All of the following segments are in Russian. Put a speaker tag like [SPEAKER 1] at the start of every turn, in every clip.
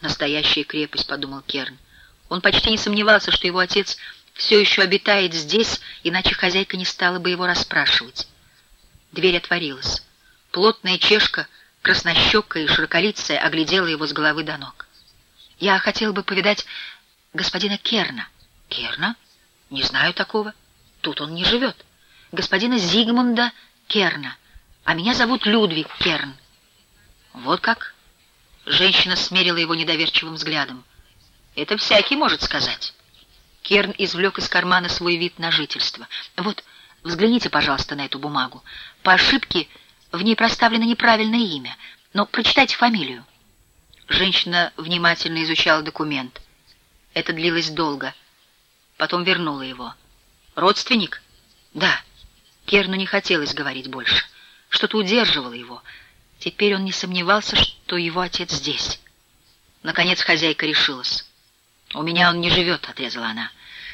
[SPEAKER 1] Настоящая крепость, подумал Керн. Он почти не сомневался, что его отец все еще обитает здесь, иначе хозяйка не стала бы его расспрашивать. Дверь отворилась. Плотная чешка, краснощекая и широколицая, оглядела его с головы до ног. «Я хотел бы повидать господина Керна». «Керна? Не знаю такого. Тут он не живет. Господина Зигмунда Керна. А меня зовут Людвиг Керн». «Вот как?» Женщина смерила его недоверчивым взглядом. «Это всякий может сказать». Керн извлек из кармана свой вид на жительство. «Вот, взгляните, пожалуйста, на эту бумагу. По ошибке в ней проставлено неправильное имя, но прочитайте фамилию». Женщина внимательно изучала документ. Это длилось долго. Потом вернула его. «Родственник?» «Да». Керну не хотелось говорить больше. Что-то удерживало его. Теперь он не сомневался, что его отец здесь. Наконец хозяйка решилась. «У меня он не живет», — отрезала она.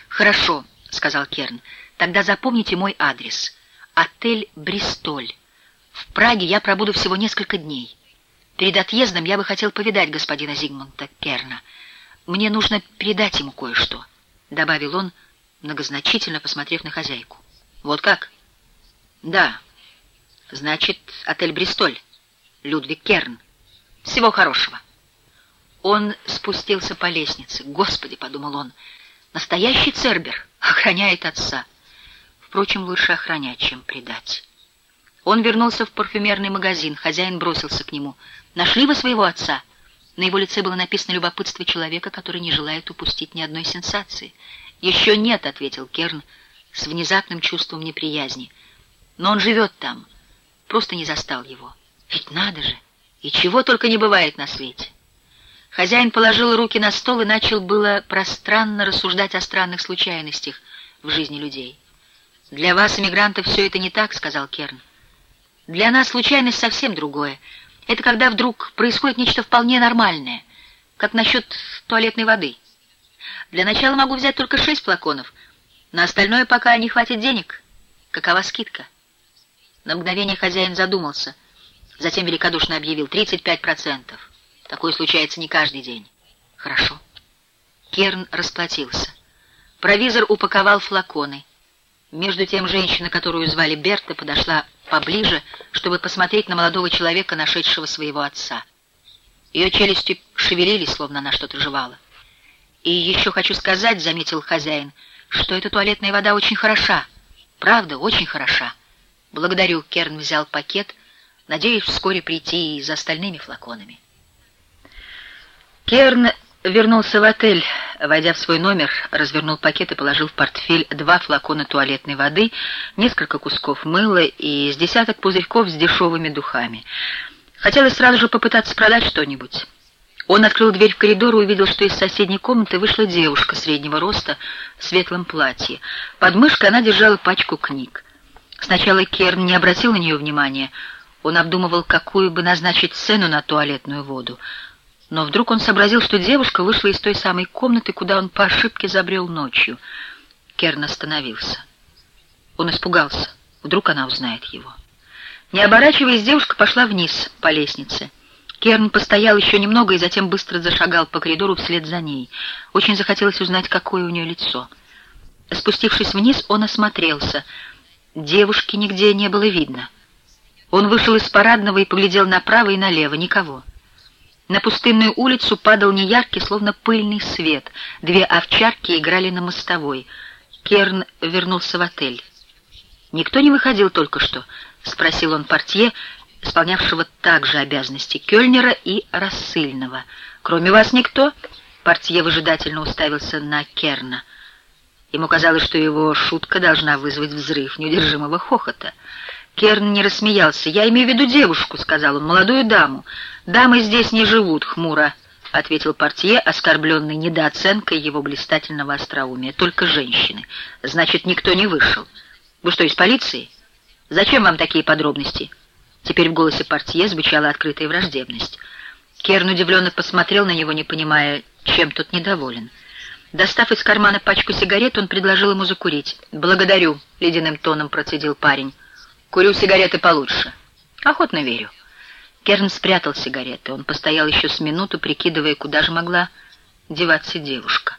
[SPEAKER 1] «Хорошо», — сказал Керн. «Тогда запомните мой адрес. Отель «Бристоль». В Праге я пробуду всего несколько дней. Перед отъездом я бы хотел повидать господина Зигмунда Керна. Мне нужно передать ему кое-что», — добавил он, многозначительно посмотрев на хозяйку. «Вот как?» «Да. Значит, отель «Бристоль». Людвиг Керн. Всего хорошего». Он спустился по лестнице. «Господи!» — подумал он. «Настоящий Цербер охраняет отца. Впрочем, лучше охранять, чем предать». Он вернулся в парфюмерный магазин. Хозяин бросился к нему. «Нашли вы своего отца?» На его лице было написано любопытство человека, который не желает упустить ни одной сенсации. «Еще нет», — ответил Керн с внезапным чувством неприязни. «Но он живет там. Просто не застал его. Ведь надо же! И чего только не бывает на свете!» Хозяин положил руки на стол и начал было пространно рассуждать о странных случайностях в жизни людей. «Для вас, эмигрантов, все это не так», — сказал Керн. «Для нас случайность совсем другое. Это когда вдруг происходит нечто вполне нормальное, как насчет туалетной воды. Для начала могу взять только шесть флаконов, на остальное пока не хватит денег. Какова скидка?» На мгновение хозяин задумался, затем великодушно объявил «тридцать пять процентов». Такое случается не каждый день. Хорошо. Керн расплатился. Провизор упаковал флаконы. Между тем женщина, которую звали Берта, подошла поближе, чтобы посмотреть на молодого человека, нашедшего своего отца. Ее челюсти шевелились, словно она что-то жевала. «И еще хочу сказать», — заметил хозяин, — «что эта туалетная вода очень хороша. Правда, очень хороша. Благодарю», — Керн взял пакет, надеюсь вскоре прийти и за остальными флаконами. Керн вернулся в отель, войдя в свой номер, развернул пакет и положил в портфель два флакона туалетной воды, несколько кусков мыла и с десяток пузырьков с дешевыми духами. Хотелось сразу же попытаться продать что-нибудь. Он открыл дверь в коридор и увидел, что из соседней комнаты вышла девушка среднего роста в светлом платье. Под мышкой она держала пачку книг. Сначала Керн не обратил на нее внимания. Он обдумывал, какую бы назначить цену на туалетную воду — но вдруг он сообразил, что девушка вышла из той самой комнаты, куда он по ошибке забрел ночью. Керн остановился. Он испугался. Вдруг она узнает его. Не оборачиваясь, девушка пошла вниз по лестнице. Керн постоял еще немного и затем быстро зашагал по коридору вслед за ней. Очень захотелось узнать, какое у нее лицо. Спустившись вниз, он осмотрелся. Девушки нигде не было видно. Он вышел из парадного и поглядел направо и налево. Никого. На пустынную улицу падал неяркий, словно пыльный свет. Две овчарки играли на мостовой. Керн вернулся в отель. «Никто не выходил только что?» — спросил он портье, исполнявшего также обязанности Кёльнера и Рассыльного. «Кроме вас никто?» — портье выжидательно уставился на Керна. Ему казалось, что его шутка должна вызвать взрыв неудержимого хохота. Керн не рассмеялся. «Я имею в виду девушку», — сказал он, — «молодую даму. Дамы здесь не живут, хмуро», — ответил портье, оскорбленный недооценкой его блистательного остроумия. «Только женщины. Значит, никто не вышел. Вы что, из полиции? Зачем вам такие подробности?» Теперь в голосе портье звучала открытая враждебность. Керн удивленно посмотрел на него, не понимая, чем тот недоволен. Достав из кармана пачку сигарет, он предложил ему закурить. «Благодарю», — ледяным тоном процедил парень. Курю сигареты получше. Охотно верю. Керн спрятал сигареты. Он постоял еще с минуту, прикидывая, куда же могла деваться девушка.